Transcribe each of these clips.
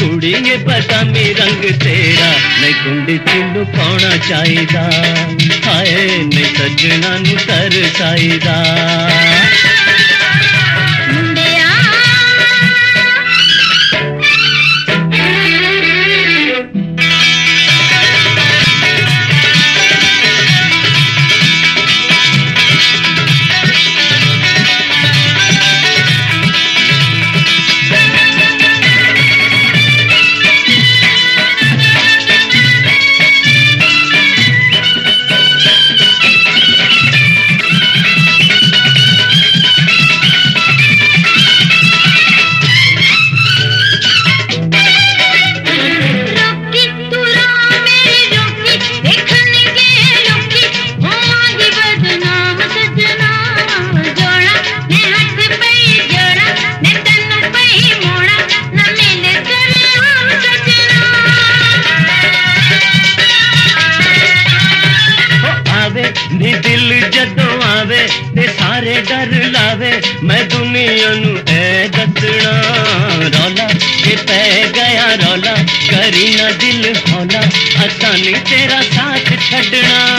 कुड़ी उड़ेंगे बदामी रंग तेरा मैं कुंडी चिल्लू पाना चाहिए हाय नहीं सजना नु ਨੀ ਦਿਲ ਜਦੋਂ ਆਵੇ ਤੇ ਸਾਰੇ ਡਰ ਲਾਵੇ ਮੈਂ ਦੁਨੀਆ ਨੂੰ ਐ ਦੱਸਣਾ ਰੌਲਾ ਕਿ ਪੈ ਗਿਆ ਰੌਲਾ ਕਰੀ ਨਾ ਦਿਲ ਹੌਲਾ ਅਸਾਂ ਨਹੀਂ ਤੇਰਾ ਸਾਥ ਛੱਡਣਾ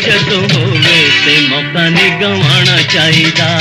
बचत होवे ते मौका नहीं गवाना चाहिदा।